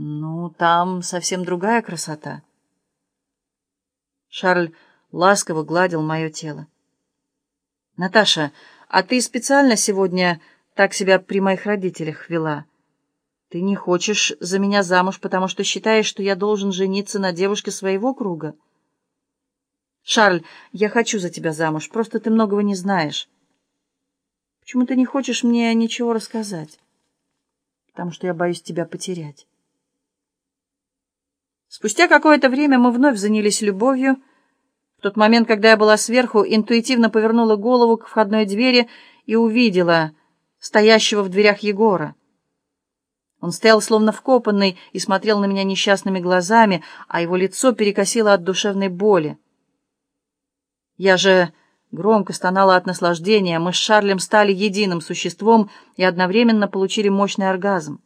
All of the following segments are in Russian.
Ну, там совсем другая красота. Шарль ласково гладил мое тело. «Наташа, а ты специально сегодня так себя при моих родителях вела? Ты не хочешь за меня замуж, потому что считаешь, что я должен жениться на девушке своего круга?» «Шарль, я хочу за тебя замуж, просто ты многого не знаешь. Почему ты не хочешь мне ничего рассказать?» «Потому что я боюсь тебя потерять». Спустя какое-то время мы вновь занялись любовью. В тот момент, когда я была сверху, интуитивно повернула голову к входной двери и увидела стоящего в дверях Егора. Он стоял словно вкопанный и смотрел на меня несчастными глазами, а его лицо перекосило от душевной боли. Я же громко стонала от наслаждения. Мы с Шарлем стали единым существом и одновременно получили мощный оргазм.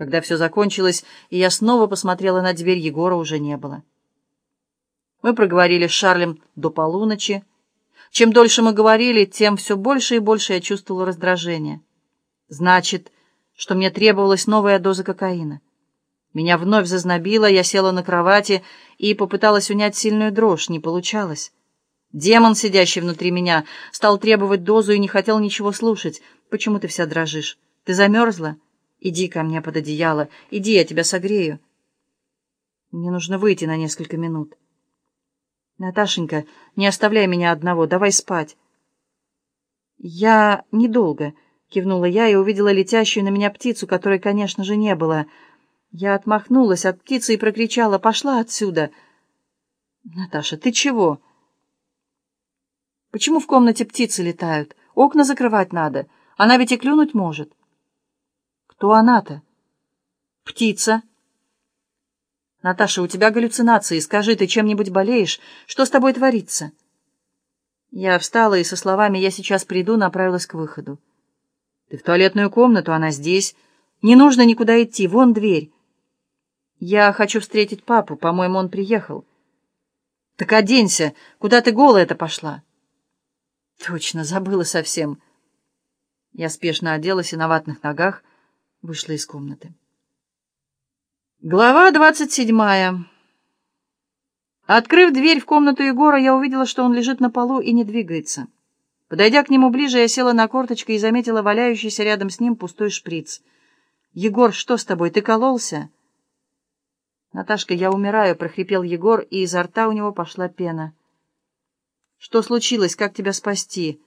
Когда все закончилось, и я снова посмотрела на дверь, Егора уже не было. Мы проговорили с Шарлем до полуночи. Чем дольше мы говорили, тем все больше и больше я чувствовала раздражение. Значит, что мне требовалась новая доза кокаина. Меня вновь зазнобило, я села на кровати и попыталась унять сильную дрожь. Не получалось. Демон, сидящий внутри меня, стал требовать дозу и не хотел ничего слушать. «Почему ты вся дрожишь? Ты замерзла?» Иди ко мне под одеяло. Иди, я тебя согрею. Мне нужно выйти на несколько минут. Наташенька, не оставляй меня одного, давай спать. Я недолго, кивнула я и увидела летящую на меня птицу, которой, конечно же, не было. Я отмахнулась от птицы и прокричала «Пошла отсюда!» «Наташа, ты чего?» «Почему в комнате птицы летают? Окна закрывать надо. Она ведь и клюнуть может». Кто она-то? Птица. Наташа, у тебя галлюцинации. Скажи, ты чем-нибудь болеешь? Что с тобой творится? Я встала и со словами «я сейчас приду» направилась к выходу. Ты в туалетную комнату, она здесь. Не нужно никуда идти, вон дверь. Я хочу встретить папу, по-моему, он приехал. Так оденься, куда ты голая-то пошла? Точно, забыла совсем. Я спешно оделась и на ватных ногах вышла из комнаты. Глава двадцать седьмая. Открыв дверь в комнату Егора, я увидела, что он лежит на полу и не двигается. Подойдя к нему ближе, я села на корточки и заметила валяющийся рядом с ним пустой шприц. «Егор, что с тобой? Ты кололся?» «Наташка, я умираю», — прохрипел Егор, и изо рта у него пошла пена. «Что случилось? Как тебя спасти?»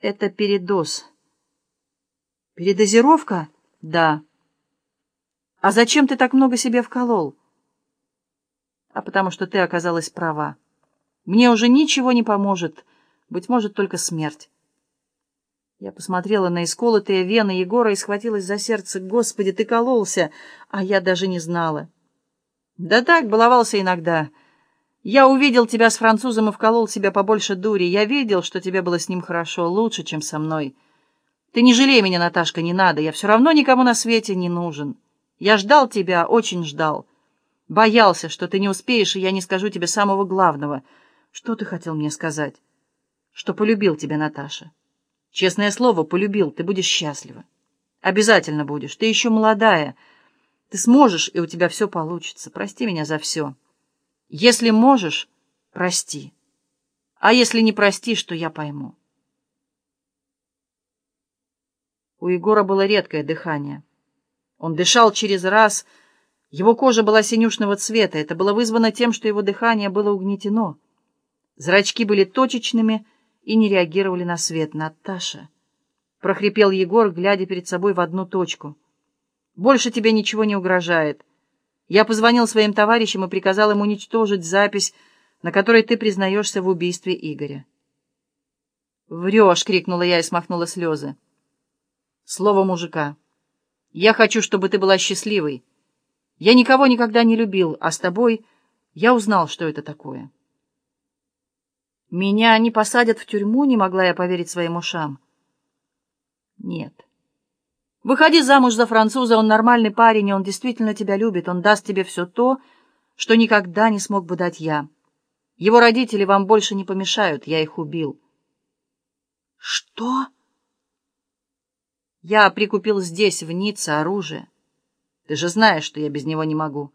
«Это передоз». «Передозировка?» «Да». «А зачем ты так много себе вколол?» «А потому что ты оказалась права. Мне уже ничего не поможет, быть может, только смерть». Я посмотрела на исколотые вены Егора и схватилась за сердце. «Господи, ты кололся!» А я даже не знала. «Да так, баловался иногда. Я увидел тебя с французом и вколол себя побольше дури. Я видел, что тебе было с ним хорошо, лучше, чем со мной». Ты не жалей меня, Наташка, не надо. Я все равно никому на свете не нужен. Я ждал тебя, очень ждал. Боялся, что ты не успеешь, и я не скажу тебе самого главного. Что ты хотел мне сказать? Что полюбил тебя, Наташа. Честное слово, полюбил, ты будешь счастлива. Обязательно будешь. Ты еще молодая. Ты сможешь, и у тебя все получится. Прости меня за все. Если можешь, прости. А если не простишь, то я пойму. У Егора было редкое дыхание. Он дышал через раз. Его кожа была синюшного цвета. Это было вызвано тем, что его дыхание было угнетено. Зрачки были точечными и не реагировали на свет. «Наташа!» — прохрипел Егор, глядя перед собой в одну точку. «Больше тебе ничего не угрожает. Я позвонил своим товарищам и приказал им уничтожить запись, на которой ты признаешься в убийстве Игоря». «Врешь!» — крикнула я и смахнула слезы. Слово мужика. Я хочу, чтобы ты была счастливой. Я никого никогда не любил, а с тобой я узнал, что это такое. Меня не посадят в тюрьму, не могла я поверить своим ушам. Нет. Выходи замуж за француза, он нормальный парень, и он действительно тебя любит, он даст тебе все то, что никогда не смог бы дать я. Его родители вам больше не помешают, я их убил. Что? Я прикупил здесь, в Ницце, оружие. Ты же знаешь, что я без него не могу.